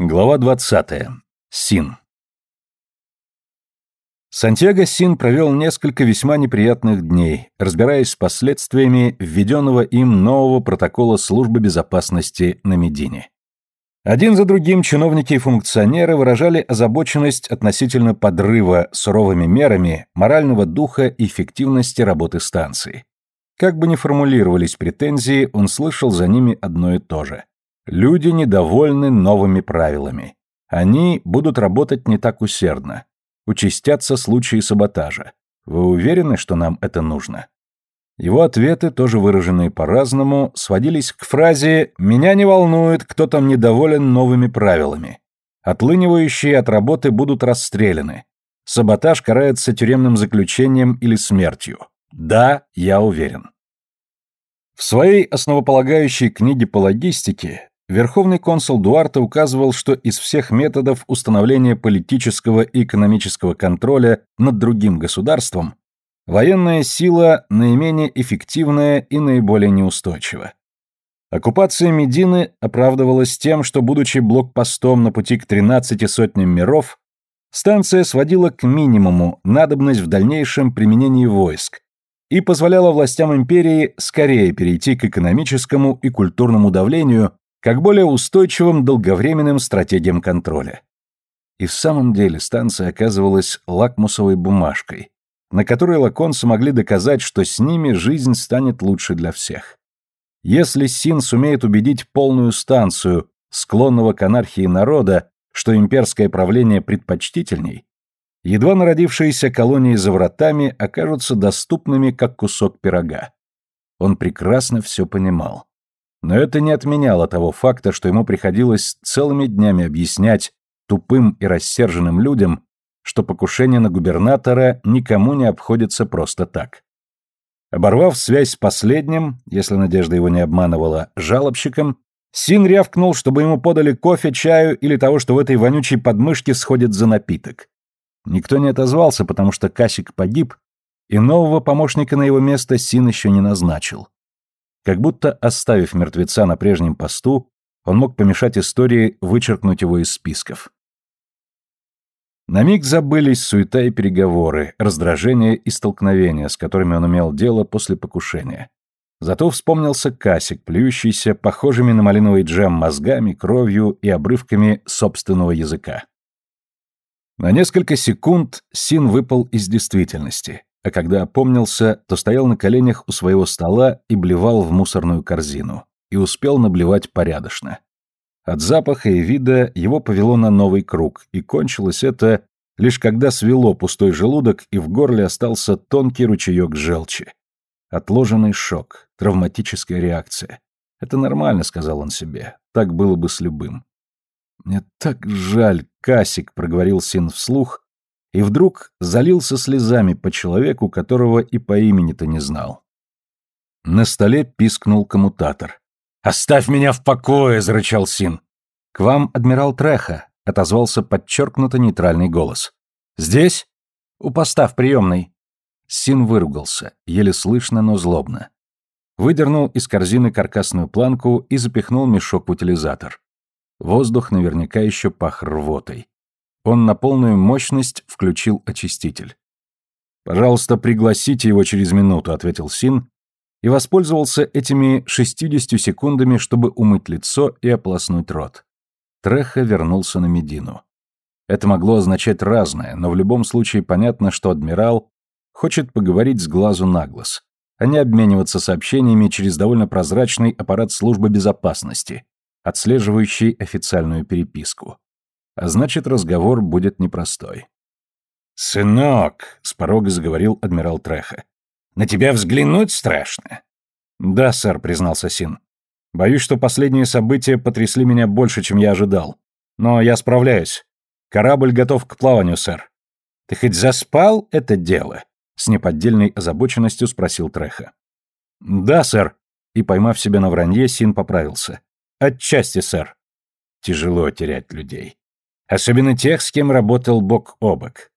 Глава 20. Син. Сантьяго Син провел несколько весьма неприятных дней, разбираясь с последствиями введенного им нового протокола службы безопасности на Медине. Один за другим чиновники и функционеры выражали озабоченность относительно подрыва суровыми мерами морального духа и эффективности работы станции. Как бы ни формулировались претензии, он слышал за ними одно и то же – Люди недовольны новыми правилами. Они будут работать не так усердно. Участятся случаи саботажа. Вы уверены, что нам это нужно? Его ответы, тоже выраженные по-разному, сводились к фразе «Меня не волнует, кто там недоволен новыми правилами». Отлынивающие от работы будут расстреляны. Саботаж карается тюремным заключением или смертью. Да, я уверен. В своей основополагающей книге по логистике Верховный консул Дуарте указывал, что из всех методов установления политического и экономического контроля над другим государством военная сила наименее эффективная и наиболее неустойчива. Оккупация Медины оправдывалась тем, что, будучи блокпостом на пути к 13 сотням миров, станция сводила к минимуму надобность в дальнейшем применении войск и позволяла властям империи скорее перейти к экономическому и культурному давлению как более устойчивым долговременным стратегиям контроля. И в самом деле станция оказывалась лакмусовой бумажкой, на которой лаконцы могли доказать, что с ними жизнь станет лучше для всех. Если Син сумеет убедить полную станцию, склонного к анархии народа, что имперское правление предпочтительней, едва народившиеся колонии за вратами окажутся доступными, как кусок пирога. Он прекрасно все понимал. Но это не отменяло того факта, что ему приходилось целыми днями объяснять тупым и рассерженным людям, что покушение на губернатора никому не обходится просто так. Оборвав связь с последним, если надежда его не обманывала, жалобщиком, Син рявкнул, чтобы ему подали кофе, чаю или того, что в этой вонючей подмышке сходит за напиток. Никто не отозвался, потому что Касик погиб, и нового помощника на его место Син еще не назначил. Как будто, оставив мертвеца на прежнем посту, он мог помешать истории вычеркнуть его из списков. На миг забылись суета и переговоры, раздражение и столкновения, с которыми он имел дело после покушения. Зато вспомнился Касик, плюющийся похожими на малиновый джем мозгами, кровью и обрывками собственного языка. На несколько секунд Син выпал из действительности а когда опомнился, то стоял на коленях у своего стола и блевал в мусорную корзину, и успел наблевать порядочно. От запаха и вида его повело на новый круг, и кончилось это лишь когда свело пустой желудок и в горле остался тонкий ручеек желчи. Отложенный шок, травматическая реакция. Это нормально, сказал он себе, так было бы с любым. «Мне так жаль, Касик», — проговорил Син вслух, и вдруг залился слезами по человеку, которого и по имени-то не знал. На столе пискнул коммутатор. «Оставь меня в покое!» — зарычал Син. «К вам, адмирал Треха», — отозвался подчеркнуто нейтральный голос. «Здесь?» «У поста в приемной». Син выругался, еле слышно, но злобно. Выдернул из корзины каркасную планку и запихнул мешок в утилизатор. Воздух наверняка еще пах рвотой. Он на полную мощность включил очиститель. «Пожалуйста, пригласите его через минуту», — ответил Син, и воспользовался этими 60 секундами, чтобы умыть лицо и ополоснуть рот. Треха вернулся на Медину. Это могло означать разное, но в любом случае понятно, что адмирал хочет поговорить с глазу на глаз, а не обмениваться сообщениями через довольно прозрачный аппарат службы безопасности, отслеживающий официальную переписку. А значит, разговор будет непростой. «Сынок», — с порога заговорил адмирал Треха, — «на тебя взглянуть страшно». «Да, сэр», — признался Син. «Боюсь, что последние события потрясли меня больше, чем я ожидал. Но я справляюсь. Корабль готов к плаванию, сэр». «Ты хоть заспал это дело?» — с неподдельной озабоченностью спросил Треха. «Да, сэр», — и, поймав себя на вранье, Син поправился. «Отчасти, сэр». «Тяжело терять людей. Особенно тех, с кем работал бок о бок.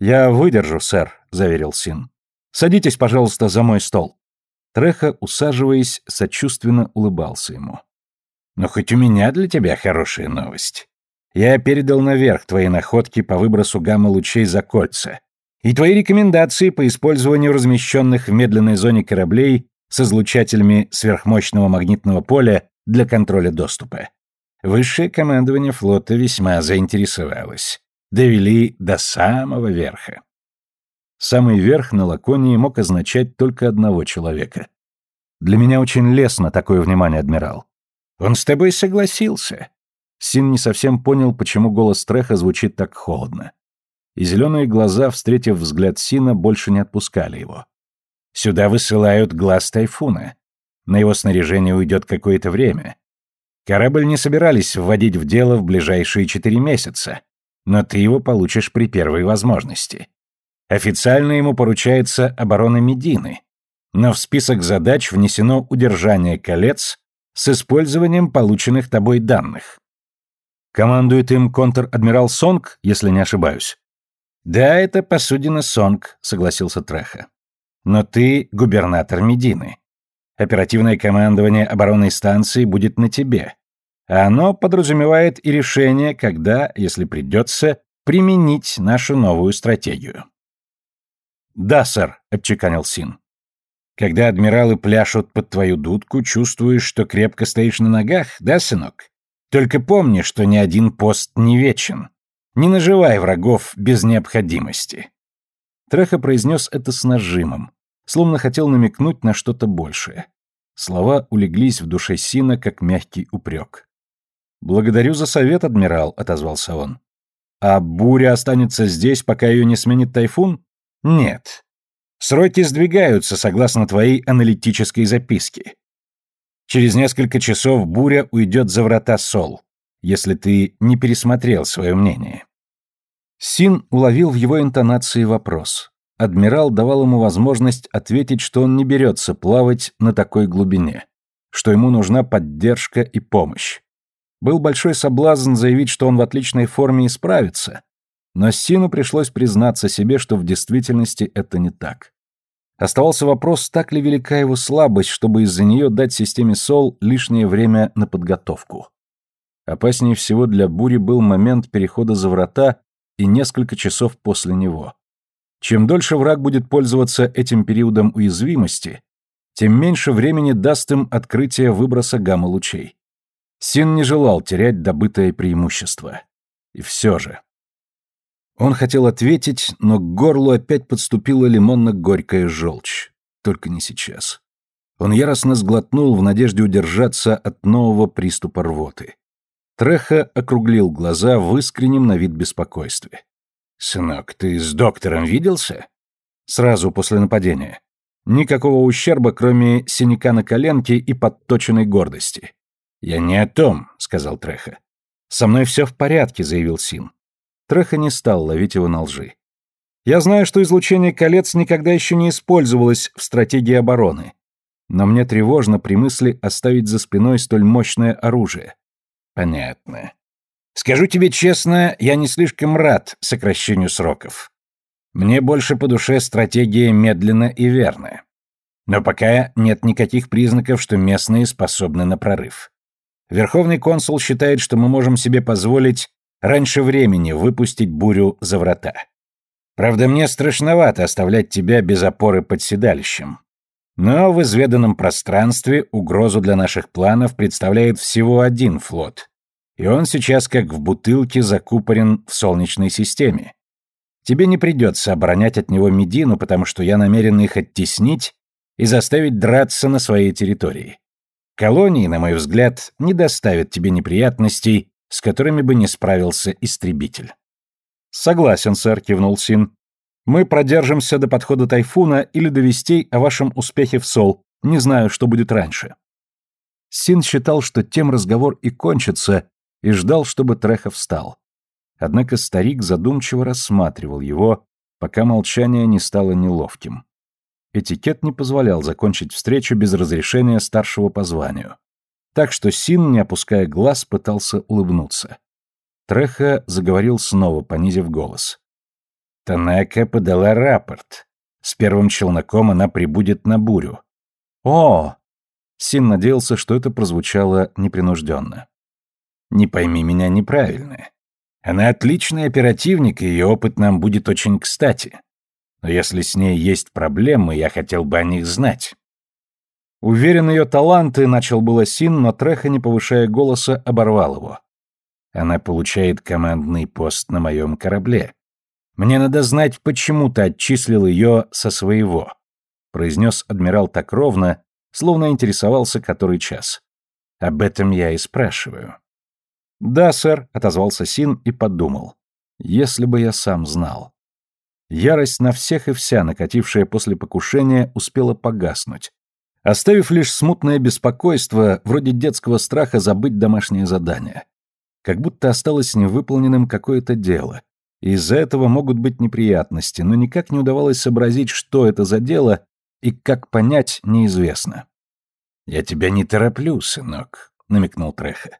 «Я выдержу, сэр», — заверил Син. «Садитесь, пожалуйста, за мой стол». Треха, усаживаясь, сочувственно улыбался ему. «Но хоть у меня для тебя хорошая новость. Я передал наверх твои находки по выбросу гамма-лучей за кольца и твои рекомендации по использованию размещенных в медленной зоне кораблей с излучателями сверхмощного магнитного поля для контроля доступа. Высшее командование флота весьма заинтересовалось. Довели до самого верха. Самый верх на Лаконии мог означать только одного человека. Для меня очень лестно такое внимание, адмирал. Он с тобой согласился. Син не совсем понял, почему голос Треха звучит так холодно. И зеленые глаза, встретив взгляд Сина, больше не отпускали его. Сюда высылают глаз тайфуна. На его снаряжение уйдет какое-то время. Корабль не собирались вводить в дело в ближайшие четыре месяца, но ты его получишь при первой возможности. Официально ему поручается оборона Медины, но в список задач внесено удержание колец с использованием полученных тобой данных. Командует им контр-адмирал Сонг, если не ошибаюсь. Да, это посудина Сонг, согласился Треха. Но ты губернатор Медины. Оперативное командование оборонной станции будет на тебе. Оно подразумевает и решение, когда, если придется, применить нашу новую стратегию. «Да, сэр», — отчеканил Син. «Когда адмиралы пляшут под твою дудку, чувствуешь, что крепко стоишь на ногах, да, сынок? Только помни, что ни один пост не вечен. Не наживай врагов без необходимости». Треха произнес это с нажимом, словно хотел намекнуть на что-то большее. Слова улеглись в душе Сина, как мягкий упрек. «Благодарю за совет, адмирал», — отозвался он. «А буря останется здесь, пока ее не сменит тайфун?» Нет. Сроки сдвигаются согласно твоей аналитической записке. Через несколько часов буря уйдет за врата Сол, если ты не пересмотрел свое мнение. Син уловил в его интонации вопрос. Адмирал давал ему возможность ответить, что он не берется плавать на такой глубине, что ему нужна поддержка и помощь. Был большой соблазн заявить, что он в отличной форме и справится, но Сину пришлось признаться себе, что в действительности это не так. Оставался вопрос, так ли велика его слабость, чтобы из-за нее дать системе СОЛ лишнее время на подготовку. Опаснее всего для бури был момент перехода за врата и несколько часов после него. Чем дольше враг будет пользоваться этим периодом уязвимости, тем меньше времени даст им открытие выброса гамма-лучей. Син не желал терять добытое преимущество. И все же. Он хотел ответить, но к горлу опять подступила лимонно-горькая желчь. Только не сейчас. Он яростно сглотнул в надежде удержаться от нового приступа рвоты. Треха округлил глаза в искреннем на вид беспокойстве. «Сынок, ты с доктором виделся?» «Сразу после нападения. Никакого ущерба, кроме синяка на коленке и подточенной гордости». «Я не о том», — сказал Треха. «Со мной все в порядке», — заявил Син. Треха не стал ловить его на лжи. Я знаю, что излучение колец никогда еще не использовалось в стратегии обороны. Но мне тревожно при мысли оставить за спиной столь мощное оружие. Понятно. Скажу тебе честно, я не слишком рад сокращению сроков. Мне больше по душе стратегия медленно и верно. Но пока нет никаких признаков, что местные способны на прорыв. Верховный консул считает, что мы можем себе позволить раньше времени выпустить бурю за врата. Правда, мне страшновато оставлять тебя без опоры под седалищем. Но в изведанном пространстве угрозу для наших планов представляет всего один флот. И он сейчас как в бутылке закупорен в Солнечной системе. Тебе не придется оборонять от него Медину, потому что я намерен их оттеснить и заставить драться на своей территории. Колонии, на мой взгляд, не доставят тебе неприятностей с которыми бы не справился истребитель. «Согласен, сэр», — кивнул Син. «Мы продержимся до подхода тайфуна или до вестей о вашем успехе в Сол. Не знаю, что будет раньше». Син считал, что тем разговор и кончится, и ждал, чтобы Треха встал. Однако старик задумчиво рассматривал его, пока молчание не стало неловким. Этикет не позволял закончить встречу без разрешения старшего по званию так что Син, не опуская глаз, пытался улыбнуться. Треха заговорил снова, понизив голос. Танака подала рапорт. С первым челноком она прибудет на бурю. О! Син надеялся, что это прозвучало непринужденно. Не пойми меня неправильно. Она отличный оперативник, и ее опыт нам будет очень кстати. Но если с ней есть проблемы, я хотел бы о них знать. Уверен, ее таланты, начал было Син, но Треха, не повышая голоса, оборвал его. Она получает командный пост на моем корабле. Мне надо знать, почему ты отчислил ее со своего, произнес адмирал так ровно, словно интересовался который час. Об этом я и спрашиваю. Да, сэр, отозвался Син и подумал. Если бы я сам знал. Ярость на всех и вся, накатившая после покушения, успела погаснуть, оставив лишь смутное беспокойство, вроде детского страха забыть домашнее задание. Как будто осталось невыполненным какое-то дело, и из-за этого могут быть неприятности, но никак не удавалось сообразить, что это за дело и как понять, неизвестно. «Я тебя не тороплю, сынок», — намекнул Треха.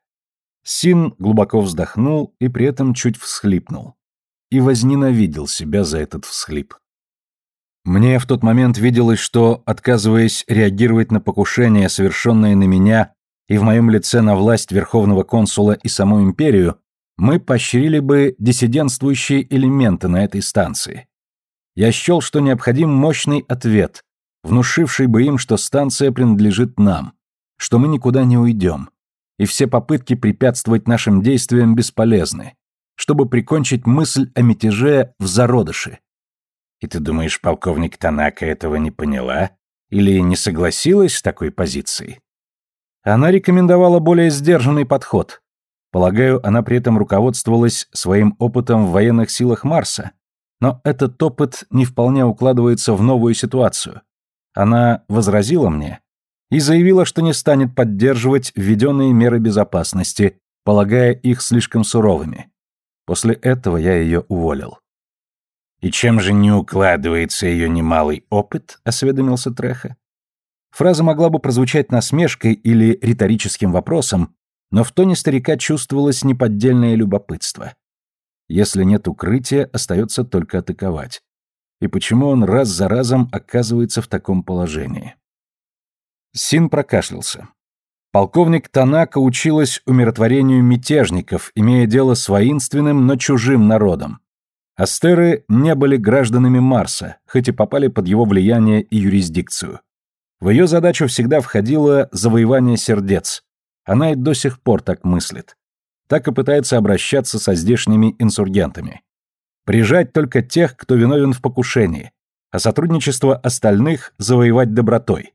Син глубоко вздохнул и при этом чуть всхлипнул. И возненавидел себя за этот всхлип. Мне в тот момент виделось, что, отказываясь реагировать на покушение, совершенное на меня и в моем лице на власть Верховного консула и саму империю, мы поощрили бы диссидентствующие элементы на этой станции. Я счел, что необходим мощный ответ, внушивший бы им, что станция принадлежит нам, что мы никуда не уйдем, и все попытки препятствовать нашим действиям бесполезны, чтобы прикончить мысль о мятеже в зародыше. И ты думаешь, полковник Танака этого не поняла или не согласилась с такой позицией? Она рекомендовала более сдержанный подход. Полагаю, она при этом руководствовалась своим опытом в военных силах Марса, но этот опыт не вполне укладывается в новую ситуацию. Она возразила мне и заявила, что не станет поддерживать введенные меры безопасности, полагая их слишком суровыми. После этого я ее уволил. «И чем же не укладывается ее немалый опыт?» — осведомился Треха. Фраза могла бы прозвучать насмешкой или риторическим вопросом, но в тоне старика чувствовалось неподдельное любопытство. Если нет укрытия, остается только атаковать и почему он раз за разом оказывается в таком положении. Син прокашлялся. Полковник Танака училась умиротворению мятежников, имея дело с воинственным, но чужим народом. Астеры не были гражданами Марса, хоть и попали под его влияние и юрисдикцию. В ее задачу всегда входило завоевание сердец. Она и до сих пор так мыслит. Так и пытается обращаться со здешними инсургентами. Прижать только тех, кто виновен в покушении, а сотрудничество остальных завоевать добротой.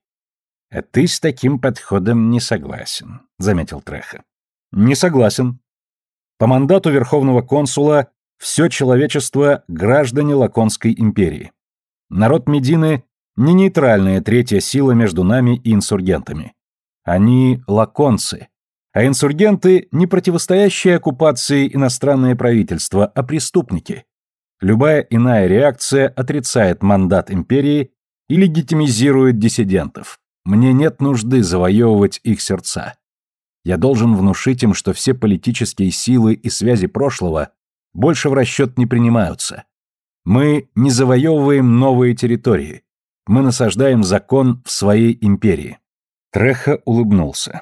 А ты с таким подходом не согласен, заметил Треха. Не согласен. По мандату Верховного консула все человечество – граждане Лаконской империи. Народ Медины – не нейтральная третья сила между нами и инсургентами. Они – лаконцы. А инсургенты – не противостоящие оккупации иностранное правительство, а преступники. Любая иная реакция отрицает мандат империи и легитимизирует диссидентов. Мне нет нужды завоевывать их сердца. Я должен внушить им, что все политические силы и связи прошлого больше в расчет не принимаются. Мы не завоевываем новые территории. Мы насаждаем закон в своей империи. Треха улыбнулся.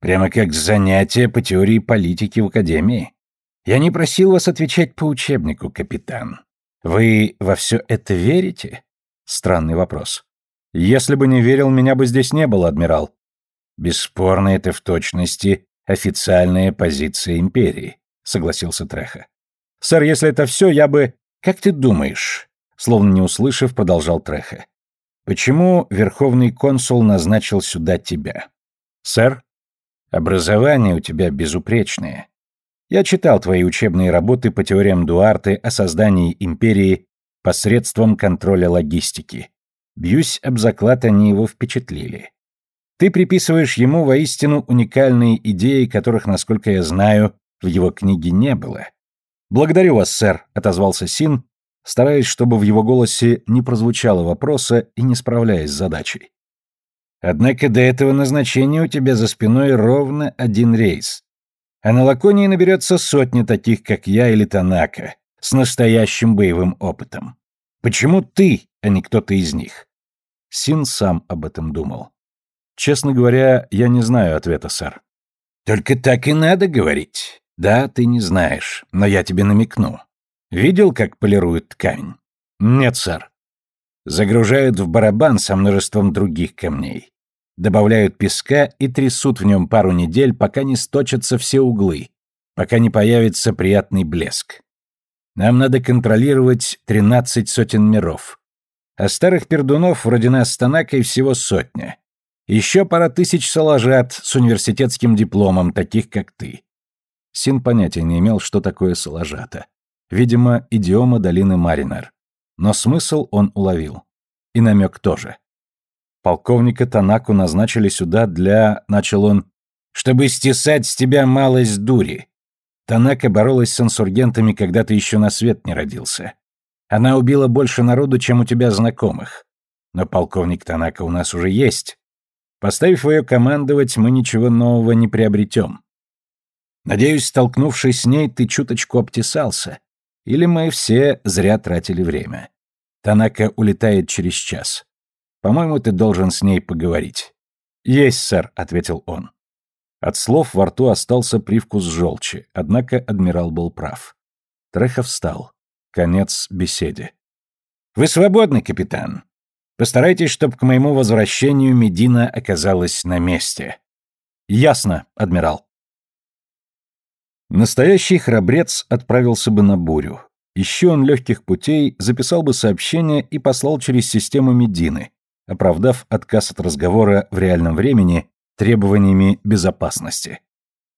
Прямо как занятие по теории политики в академии. Я не просил вас отвечать по учебнику, капитан. Вы во все это верите? Странный вопрос. Если бы не верил, меня бы здесь не было, адмирал. Бесспорно, это в точности официальная позиция империи, согласился Треха. Сэр, если это все, я бы... Как ты думаешь? Словно не услышав, продолжал Треха. Почему верховный консул назначил сюда тебя? Сэр, образование у тебя безупречное. Я читал твои учебные работы по теориям Дуарте о создании империи посредством контроля логистики. Бьюсь об заклад, они его впечатлили. Ты приписываешь ему воистину уникальные идеи, которых, насколько я знаю, в его книге не было. «Благодарю вас, сэр», — отозвался Син, стараясь, чтобы в его голосе не прозвучало вопроса и не справляясь с задачей. «Однако до этого назначения у тебя за спиной ровно один рейс. А на Лаконии наберется сотни таких, как я или Танака, с настоящим боевым опытом. Почему ты, а не кто-то из них? Син сам об этом думал. Честно говоря, я не знаю ответа, сэр. Только так и надо говорить. Да, ты не знаешь, но я тебе намекну. Видел, как полируют ткань? Нет, сэр. Загружают в барабан со множеством других камней. Добавляют песка и трясут в нем пару недель, пока не сточатся все углы, пока не появится приятный блеск. Нам надо контролировать тринадцать сотен миров. А старых пердунов вроде нас с Танакой всего сотня. Еще пара тысяч соложат с университетским дипломом, таких как ты. Син понятия не имел, что такое соложата. Видимо, идиома долины Маринер. Но смысл он уловил. И намек тоже. Полковника Танаку назначили сюда для, начал он, чтобы стесать с тебя малость дури. Танака боролась с инсургентами, когда ты еще на свет не родился. Она убила больше народу, чем у тебя знакомых. Но полковник Танака у нас уже есть. Поставив ее командовать, мы ничего нового не приобретем. Надеюсь, столкнувшись с ней, ты чуточку обтесался. Или мы все зря тратили время. Танака улетает через час. По-моему, ты должен с ней поговорить. Есть, сэр, ответил он. От слов во рту остался привкус желчи, однако адмирал был прав. Трехов встал. Конец беседе. «Вы свободны, капитан. Постарайтесь, чтобы к моему возвращению Медина оказалась на месте». «Ясно, адмирал». Настоящий храбрец отправился бы на бурю. Еще он легких путей, записал бы сообщение и послал через систему Медины, оправдав отказ от разговора в реальном времени требованиями безопасности.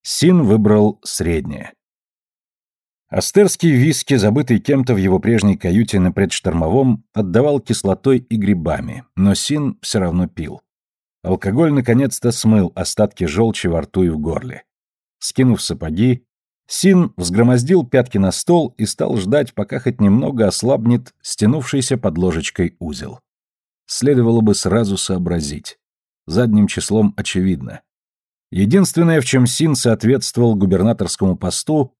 Син выбрал среднее. Астерский виски, забытый кем-то в его прежней каюте на предштормовом, отдавал кислотой и грибами, но Син все равно пил. Алкоголь наконец-то смыл остатки желчи во рту и в горле. Скинув сапоги, Син взгромоздил пятки на стол и стал ждать, пока хоть немного ослабнет стянувшийся под ложечкой узел. Следовало бы сразу сообразить. Задним числом очевидно. Единственное, в чем Син соответствовал губернаторскому посту,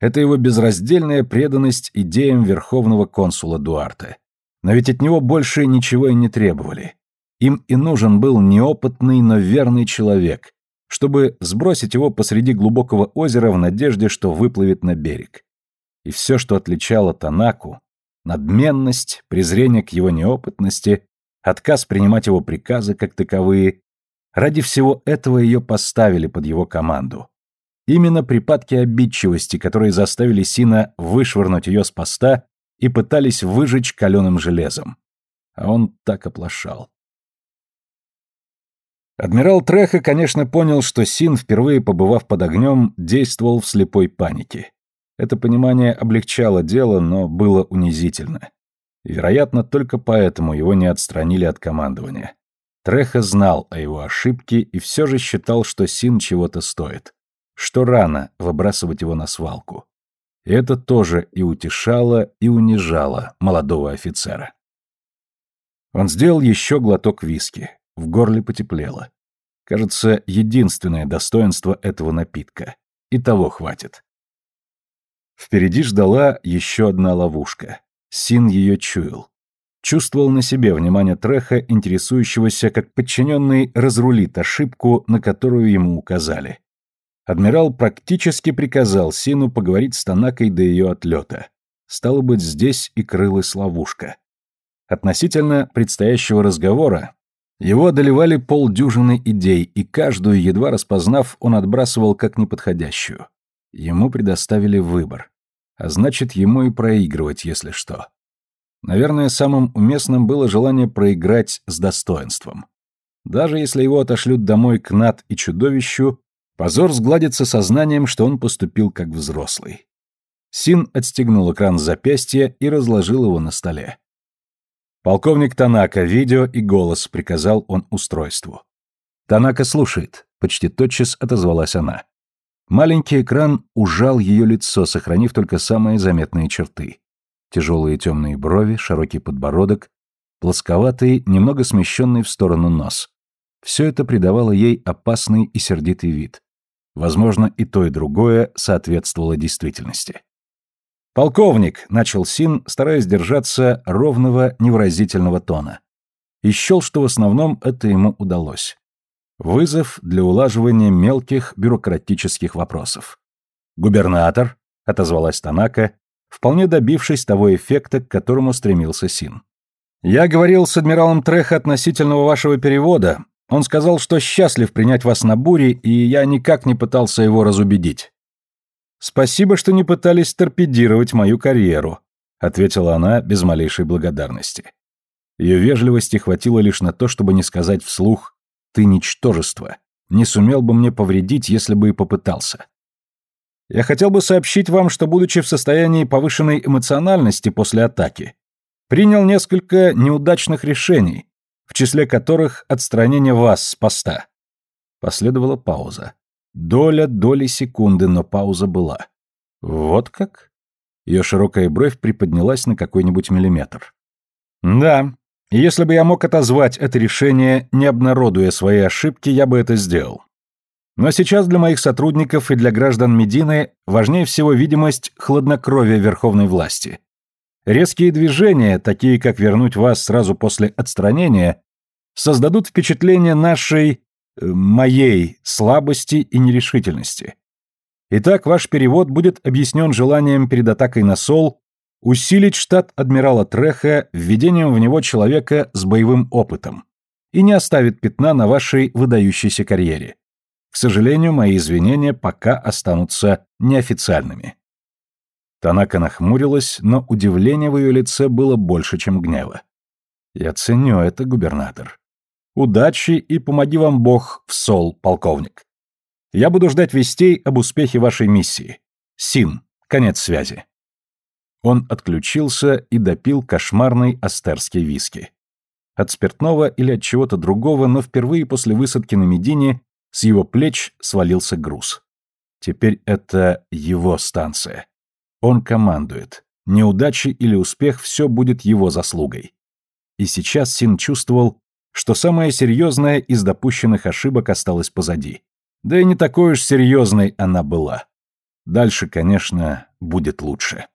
это его безраздельная преданность идеям верховного консула Дуарте. Но ведь от него больше ничего и не требовали. Им и нужен был неопытный, но верный человек, чтобы сбросить его посреди глубокого озера в надежде, что выплывет на берег. И все, что отличало Танаку, надменность, презрение к его неопытности, отказ принимать его приказы как таковые, ради всего этого ее поставили под его команду. Именно припадки обидчивости, которые заставили Сина вышвырнуть ее с поста и пытались выжечь каленым железом. А он так оплошал. Адмирал Треха, конечно, понял, что Син, впервые побывав под огнем, действовал в слепой панике. Это понимание облегчало дело, но было унизительно. вероятно, только поэтому его не отстранили от командования. Треха знал о его ошибке и все же считал, что Син чего-то стоит что рано выбрасывать его на свалку. Это тоже и утешало, и унижало молодого офицера. Он сделал еще глоток виски. В горле потеплело. Кажется, единственное достоинство этого напитка. И того хватит. Впереди ждала еще одна ловушка. Син ее чуял. Чувствовал на себе внимание Треха, интересующегося, как подчиненный разрулит ошибку, на которую ему указали. Адмирал практически приказал Сину поговорить с Танакой до ее отлета. Стало быть, здесь и крылась ловушка. Относительно предстоящего разговора его одолевали полдюжины идей, и каждую, едва распознав, он отбрасывал как неподходящую. Ему предоставили выбор. А значит, ему и проигрывать, если что. Наверное, самым уместным было желание проиграть с достоинством. Даже если его отошлют домой к Над и чудовищу, Позор сгладится сознанием, что он поступил как взрослый. Син отстегнул экран с запястья и разложил его на столе. «Полковник Танака, видео и голос», — приказал он устройству. «Танака слушает», — почти тотчас отозвалась она. Маленький экран ужал ее лицо, сохранив только самые заметные черты. Тяжелые темные брови, широкий подбородок, плосковатый, немного смещенный в сторону нос. Все это придавало ей опасный и сердитый вид. Возможно, и то, и другое соответствовало действительности. «Полковник!» — начал Син, стараясь держаться ровного, невыразительного тона. И счел, что в основном это ему удалось. Вызов для улаживания мелких бюрократических вопросов. Губернатор, отозвалась Танака, вполне добившись того эффекта, к которому стремился Син. Я говорил с адмиралом Треха относительно вашего перевода. Он сказал, что счастлив принять вас на буре, и я никак не пытался его разубедить. Спасибо, что не пытались торпедировать мою карьеру, ответила она без малейшей благодарности. Ее вежливости хватило лишь на то, чтобы не сказать вслух «ты ничтожество, не сумел бы мне повредить, если бы и попытался». Я хотел бы сообщить вам, что, будучи в состоянии повышенной эмоциональности после атаки, принял несколько неудачных решений, в числе которых отстранение вас с поста. Последовала пауза. Доля доли секунды, но пауза была. Вот как? Ее широкая бровь приподнялась на какой-нибудь миллиметр. Да, если бы я мог отозвать это решение, не обнародуя свои ошибки, я бы это сделал. Но сейчас для моих сотрудников и для граждан Медины важнее всего видимость хладнокровия верховной власти. Резкие движения, такие как вернуть вас сразу после отстранения, создадут впечатление нашей, э, моей слабости и нерешительности. Итак, ваш перевод будет объяснен желанием перед атакой на Сол усилить штат адмирала Треха введением в него человека с боевым опытом и не оставит пятна на вашей выдающейся карьере. К сожалению, мои извинения пока останутся неофициальными. Танака нахмурилась, но удивление в ее лице было больше, чем гнева. «Я ценю это, губернатор. Удачи и помоги вам Бог в сол, полковник. Я буду ждать вестей об успехе вашей миссии. Син, конец связи». Он отключился и допил кошмарный астерский виски. От спиртного или от чего-то другого, но впервые после высадки на Медине с его плеч свалился груз. Теперь это его станция. Он командует. Неудачи или успех все будет его заслугой. И сейчас Син чувствовал, что самое серьезное из допущенных ошибок осталось позади. Да и не такой уж серьезной она была. Дальше, конечно, будет лучше.